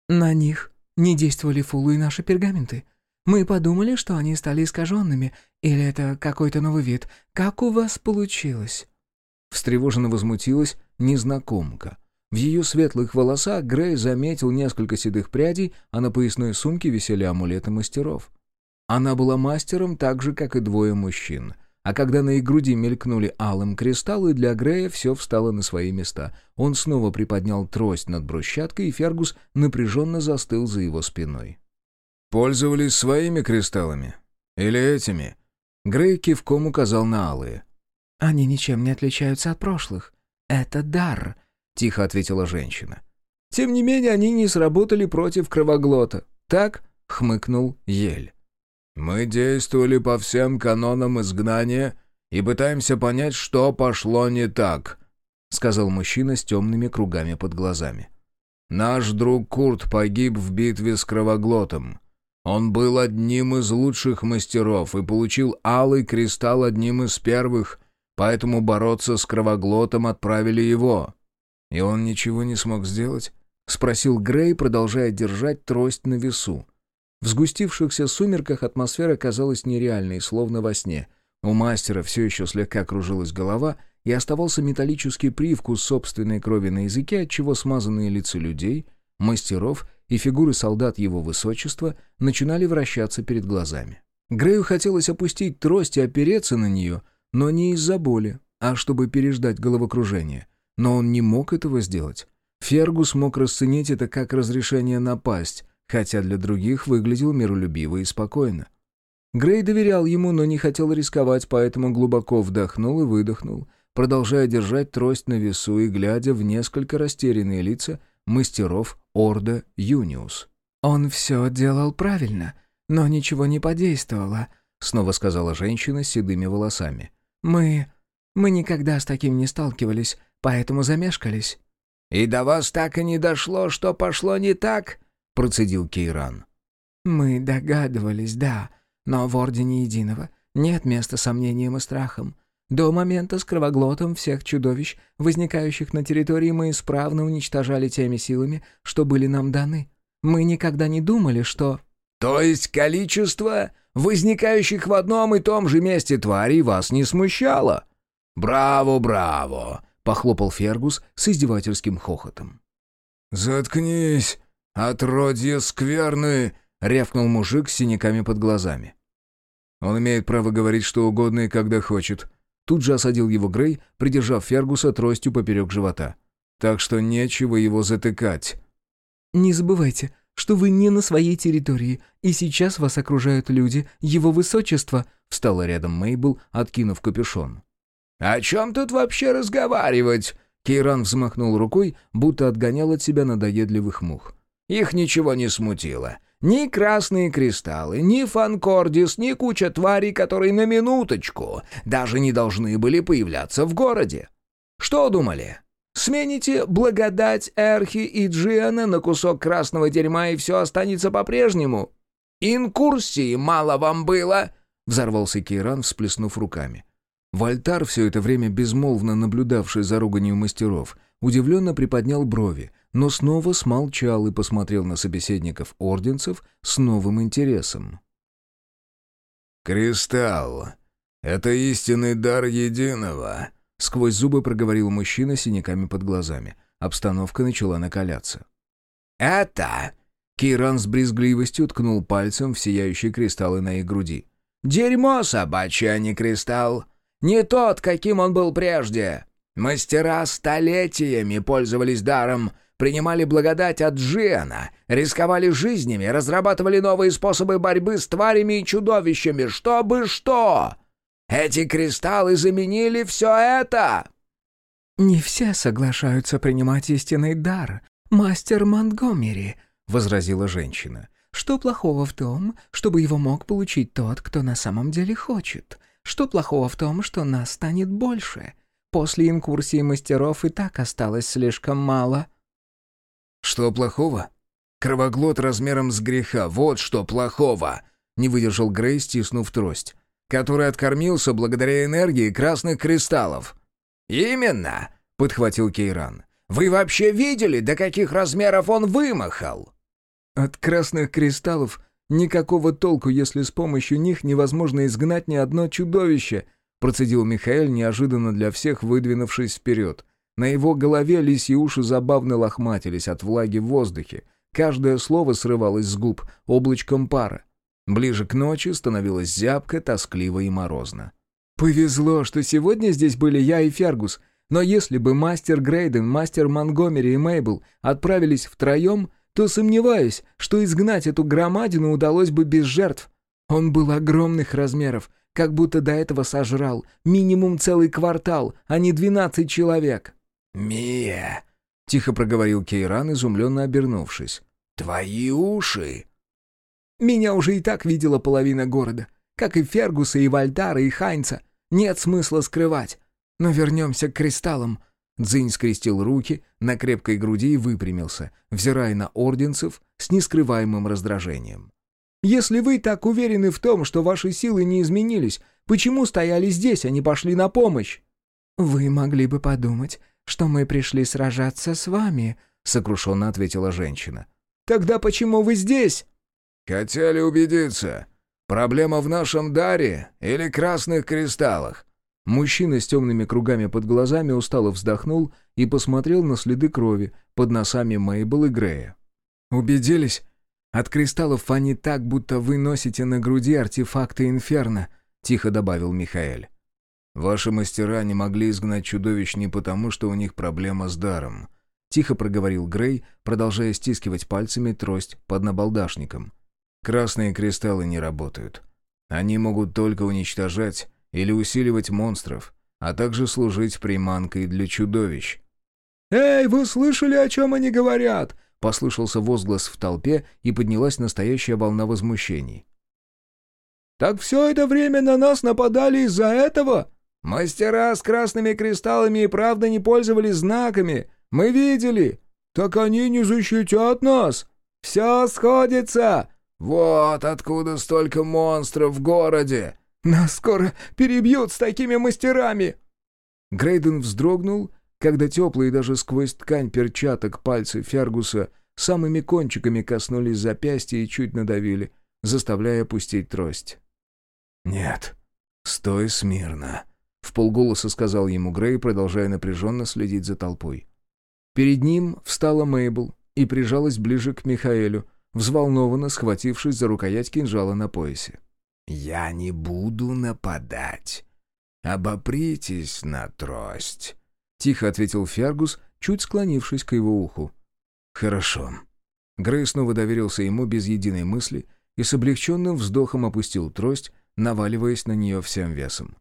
«На них не действовали фулу и наши пергаменты», мы подумали, что они стали искаженными, или это какой-то новый вид. Как у вас получилось?» Встревоженно возмутилась незнакомка. В ее светлых волосах Грей заметил несколько седых прядей, а на поясной сумке висели амулеты мастеров. Она была мастером так же, как и двое мужчин. А когда на их груди мелькнули алым кристаллы, для Грея все встало на свои места. Он снова приподнял трость над брусчаткой, и Фергус напряженно застыл за его спиной. «Пользовались своими кристаллами? Или этими?» Грей кивком указал на алые. «Они ничем не отличаются от прошлых. Это дар», — тихо ответила женщина. «Тем не менее, они не сработали против кровоглота. Так?» — хмыкнул Ель. «Мы действовали по всем канонам изгнания и пытаемся понять, что пошло не так», — сказал мужчина с темными кругами под глазами. «Наш друг Курт погиб в битве с кровоглотом. Он был одним из лучших мастеров и получил алый кристалл одним из первых, поэтому бороться с кровоглотом отправили его. И он ничего не смог сделать? Спросил Грей, продолжая держать трость на весу. В сгустившихся сумерках атмосфера казалась нереальной, словно во сне. У мастера все еще слегка кружилась голова, и оставался металлический привкус собственной крови на языке, отчего смазанные лица людей, мастеров и фигуры солдат его высочества начинали вращаться перед глазами. Грею хотелось опустить трость и опереться на нее, но не из-за боли, а чтобы переждать головокружение. Но он не мог этого сделать. Фергус мог расценить это как разрешение напасть, хотя для других выглядел миролюбиво и спокойно. Грей доверял ему, но не хотел рисковать, поэтому глубоко вдохнул и выдохнул, продолжая держать трость на весу и глядя в несколько растерянные лица мастеров Орда Юниус. «Он все делал правильно, но ничего не подействовало», — снова сказала женщина с седыми волосами. «Мы... мы никогда с таким не сталкивались, поэтому замешкались». «И до вас так и не дошло, что пошло не так?» — процедил Кейран. «Мы догадывались, да, но в Ордене Единого нет места сомнениям и страхам. До момента с кровоглотом всех чудовищ, возникающих на территории, мы исправно уничтожали теми силами, что были нам даны. Мы никогда не думали, что...» «То есть количество возникающих в одном и том же месте тварей вас не смущало?» «Браво, браво!» — похлопал Фергус с издевательским хохотом. «Заткнись, отродье скверны!» — рявкнул мужик с синяками под глазами. «Он имеет право говорить что угодно и когда хочет», Тут же осадил его Грей, придержав Фергуса тростью поперек живота. «Так что нечего его затыкать». «Не забывайте, что вы не на своей территории, и сейчас вас окружают люди, его высочество», встала рядом Мейбл, откинув капюшон. «О чем тут вообще разговаривать?» Кейран взмахнул рукой, будто отгонял от себя надоедливых мух. «Их ничего не смутило. Ни красные кристаллы, ни фанкордис, ни куча тварей, которые на минуточку даже не должны были появляться в городе. Что думали? Смените благодать Эрхи и Джиана на кусок красного дерьма, и все останется по-прежнему? Инкурсии мало вам было!» Взорвался Кейран, всплеснув руками. Вольтар, все это время безмолвно наблюдавший за руганью мастеров, удивленно приподнял брови, но снова смолчал и посмотрел на собеседников орденцев с новым интересом. «Кристалл — это истинный дар единого», — сквозь зубы проговорил мужчина с синяками под глазами. обстановка начала накаляться. «Это...» Кейран с брезгливостью ткнул пальцем в сияющие кристаллы на их груди. «Дерьмо собачье, а не кристалл. Не тот, каким он был прежде. Мастера столетиями пользовались даром, принимали благодать от Джиана, рисковали жизнями, разрабатывали новые способы борьбы с тварями и чудовищами, чтобы что? Эти кристаллы заменили все это!» «Не все соглашаются принимать истинный дар, мастер Монтгомери», — возразила женщина. «Что плохого в том, чтобы его мог получить тот, кто на самом деле хочет? Что плохого в том, что нас станет больше? После инкурсии мастеров и так осталось слишком мало». «Что плохого? Кровоглот размером с греха, вот что плохого!» — не выдержал Грей, стиснув трость. «Который откормился благодаря энергии красных кристаллов». «Именно!» — подхватил Кейран. «Вы вообще видели, до каких размеров он вымахал?» «От красных кристаллов никакого толку, если с помощью них невозможно изгнать ни одно чудовище», процедил Михаил, неожиданно для всех выдвинувшись вперед. На его голове лисьи уши забавно лохматились от влаги в воздухе. Каждое слово срывалось с губ облачком пара. Ближе к ночи становилось зябко, тоскливо и морозно. «Повезло, что сегодня здесь были я и Фергус. Но если бы мастер Грейден, мастер Монгомери и Мейбл отправились втроем, то сомневаюсь, что изгнать эту громадину удалось бы без жертв. Он был огромных размеров, как будто до этого сожрал минимум целый квартал, а не двенадцать человек». «Мия!» — тихо проговорил Кейран, изумленно обернувшись. «Твои уши!» «Меня уже и так видела половина города, как и Фергуса, и Вальтара, и Хайнца. Нет смысла скрывать. Но вернемся к кристаллам». Дзинь скрестил руки на крепкой груди и выпрямился, взирая на орденцев с нескрываемым раздражением. «Если вы так уверены в том, что ваши силы не изменились, почему стояли здесь, а не пошли на помощь?» «Вы могли бы подумать, что мы пришли сражаться с вами», — сокрушенно ответила женщина. «Тогда почему вы здесь?» «Хотели убедиться, проблема в нашем даре или красных кристаллах?» Мужчина с темными кругами под глазами устало вздохнул и посмотрел на следы крови под носами Мейбл и Грея. «Убедились? От кристаллов фонит так, будто вы носите на груди артефакты Инферно», — тихо добавил Михаэль. «Ваши мастера не могли изгнать чудовищ не потому, что у них проблема с даром», — тихо проговорил Грей, продолжая стискивать пальцами трость под набалдашником. «Красные кристаллы не работают. Они могут только уничтожать или усиливать монстров, а также служить приманкой для чудовищ. «Эй, вы слышали, о чем они говорят?» — послышался возглас в толпе, и поднялась настоящая волна возмущений. «Так все это время на нас нападали из-за этого? Мастера с красными кристаллами и правда не пользовались знаками. Мы видели. Так они не защитят нас. Все сходится. Вот откуда столько монстров в городе. Нас скоро перебьют с такими мастерами!» Грейден вздрогнул, когда теплые даже сквозь ткань перчаток пальцы Фергуса самыми кончиками коснулись запястья и чуть надавили, заставляя опустить трость. «Нет, стой смирно», — в полголоса сказал ему Грей, продолжая напряженно следить за толпой. Перед ним встала Мейбл и прижалась ближе к Михаэлю, взволнованно схватившись за рукоять кинжала на поясе. «Я не буду нападать. Обопритесь на трость», — тихо ответил Фергус, чуть склонившись к его уху. «Хорошо». Грей снова доверился ему без единой мысли и с облегченным вздохом опустил трость, наваливаясь на нее всем весом.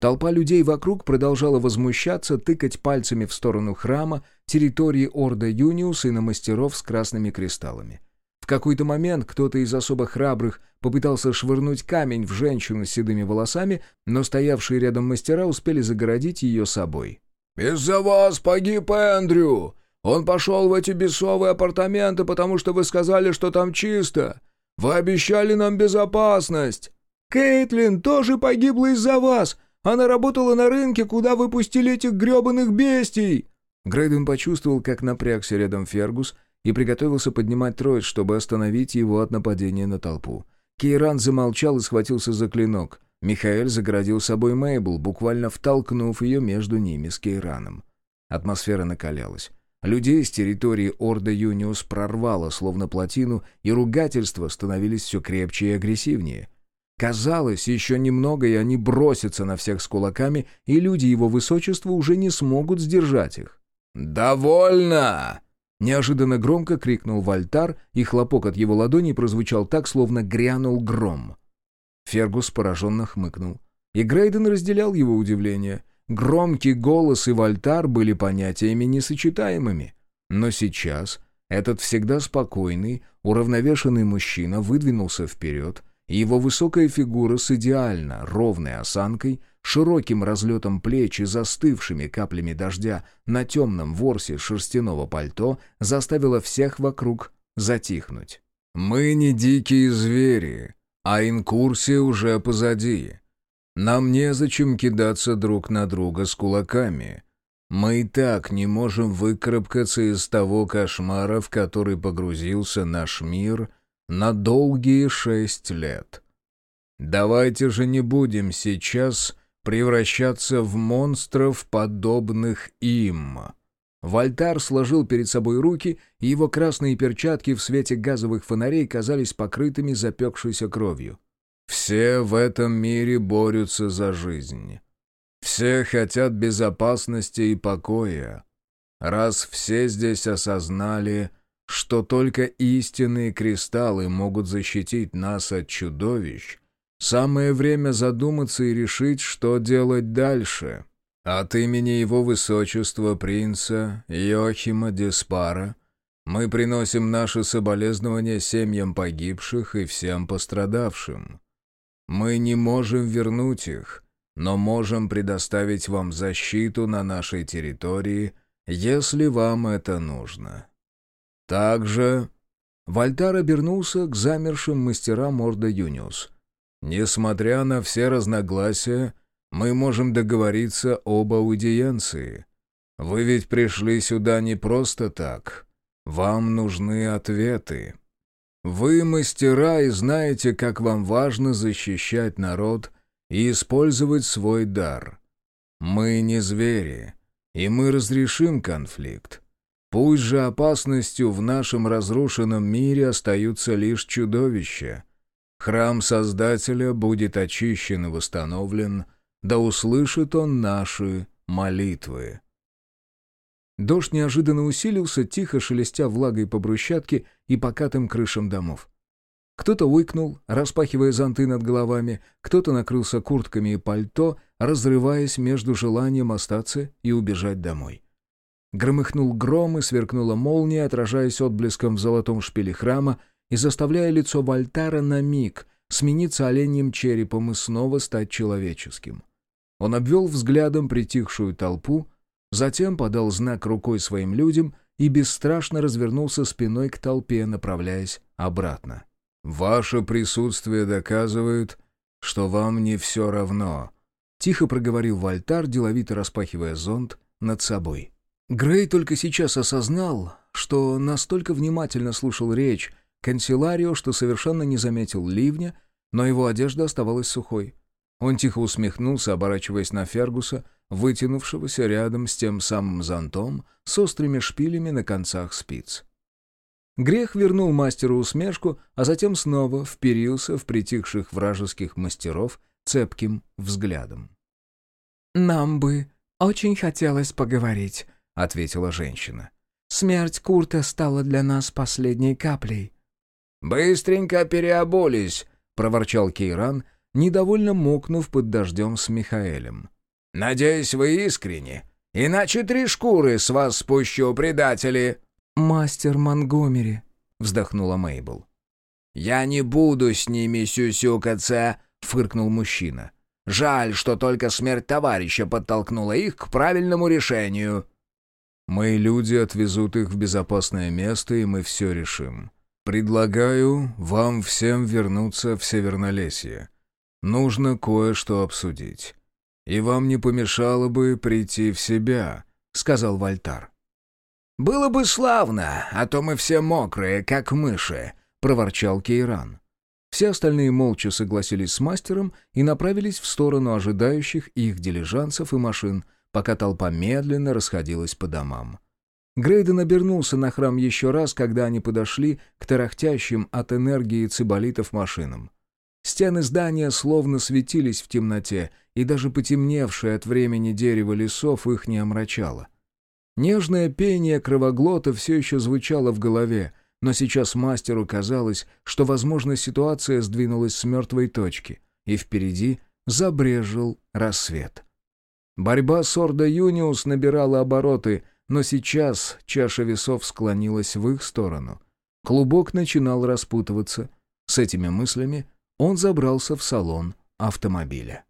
Толпа людей вокруг продолжала возмущаться, тыкать пальцами в сторону храма, территории Орда Юниус и на мастеров с красными кристаллами. В какой-то момент кто-то из особо храбрых попытался швырнуть камень в женщину с седыми волосами, но стоявшие рядом мастера успели загородить ее собой. «Из-за вас погиб Эндрю! Он пошел в эти бесовые апартаменты, потому что вы сказали, что там чисто! Вы обещали нам безопасность!» «Кейтлин тоже погибла из-за вас! Она работала на рынке, куда вы пустили этих гребаных бестий!» Грейден почувствовал, как напрягся рядом Фергус, и приготовился поднимать трость, чтобы остановить его от нападения на толпу. Кейран замолчал и схватился за клинок. Михаэль загородил собой Мейбл, буквально втолкнув ее между ними с Кейраном. Атмосфера накалялась. Людей с территории Орда Юниус прорвало, словно плотину, и ругательства становились все крепче и агрессивнее. Казалось, еще немного, и они бросятся на всех с кулаками, и люди его высочества уже не смогут сдержать их. «Довольно!» Неожиданно громко крикнул Вальтар, и хлопок от его ладони прозвучал так, словно грянул гром. Фергус пораженно хмыкнул. И Грейден разделял его удивление. Громкий голос и Вальтар были понятиями несочетаемыми. Но сейчас этот всегда спокойный, уравновешенный мужчина выдвинулся вперед, и его высокая фигура с идеально ровной осанкой, широким разлетом плеч и застывшими каплями дождя на темном ворсе шерстяного пальто заставила всех вокруг затихнуть. «Мы не дикие звери, а инкурсия уже позади. Нам незачем кидаться друг на друга с кулаками. Мы и так не можем выкарабкаться из того кошмара, в который погрузился наш мир — на долгие шесть лет. Давайте же не будем сейчас превращаться в монстров, подобных им. Вольтар сложил перед собой руки, и его красные перчатки в свете газовых фонарей казались покрытыми запекшейся кровью. Все в этом мире борются за жизнь. Все хотят безопасности и покоя. Раз все здесь осознали, что только истинные кристаллы могут защитить нас от чудовищ, самое время задуматься и решить, что делать дальше. От имени его высочества принца Йохима Деспара мы приносим наши соболезнования семьям погибших и всем пострадавшим. Мы не можем вернуть их, но можем предоставить вам защиту на нашей территории, если вам это нужно. Также Вольтар обернулся к замершим мастерам Орда Юниус. «Несмотря на все разногласия, мы можем договориться об аудиенции. Вы ведь пришли сюда не просто так. Вам нужны ответы. Вы мастера и знаете, как вам важно защищать народ и использовать свой дар. Мы не звери, и мы разрешим конфликт. Пусть же опасностью в нашем разрушенном мире остаются лишь чудовища. Храм Создателя будет очищен и восстановлен, да услышит он наши молитвы. Дождь неожиданно усилился, тихо шелестя влагой по брусчатке и покатым крышам домов. Кто-то уйкнул, распахивая зонты над головами, кто-то накрылся куртками и пальто, разрываясь между желанием остаться и убежать домой. Громыхнул гром и сверкнула молния, отражаясь отблеском в золотом шпиле храма и заставляя лицо Вальтара на миг смениться оленьим черепом и снова стать человеческим. Он обвел взглядом притихшую толпу, затем подал знак рукой своим людям и бесстрашно развернулся спиной к толпе, направляясь обратно. «Ваше присутствие доказывает, что вам не все равно», — тихо проговорил Вальтар, деловито распахивая зонт над собой. Грей только сейчас осознал, что настолько внимательно слушал речь канцеларио, что совершенно не заметил ливня, но его одежда оставалась сухой. Он тихо усмехнулся, оборачиваясь на Фергуса, вытянувшегося рядом с тем самым зонтом с острыми шпилями на концах спиц. Грех вернул мастеру усмешку, а затем снова вперился в притихших вражеских мастеров цепким взглядом. «Нам бы очень хотелось поговорить», — ответила женщина. «Смерть Курта стала для нас последней каплей». «Быстренько переобулись», — проворчал Кейран, недовольно мокнув под дождем с Михаэлем. «Надеюсь, вы искренне. Иначе три шкуры с вас спущу, предатели!» «Мастер Монгомери», — вздохнула Мейбл. «Я не буду с ними сюсюкаться», — фыркнул мужчина. «Жаль, что только смерть товарища подтолкнула их к правильному решению». Мои люди отвезут их в безопасное место, и мы все решим. Предлагаю вам всем вернуться в Севернолесье. Нужно кое-что обсудить. И вам не помешало бы прийти в себя», — сказал Вальтар. «Было бы славно, а то мы все мокрые, как мыши», — проворчал Кейран. Все остальные молча согласились с мастером и направились в сторону ожидающих их дилижансов и машин, пока толпа медленно расходилась по домам. Грейден обернулся на храм еще раз, когда они подошли к тарахтящим от энергии циболитов машинам. Стены здания словно светились в темноте, и даже потемневшее от времени дерево лесов их не омрачало. Нежное пение кровоглота все еще звучало в голове, но сейчас мастеру казалось, что, возможно, ситуация сдвинулась с мертвой точки, и впереди забрежил рассвет. Борьба с Ордо Юниус набирала обороты — но сейчас чаша весов склонилась в их сторону. Клубок начинал распутываться. С этими мыслями он забрался в салон автомобиля.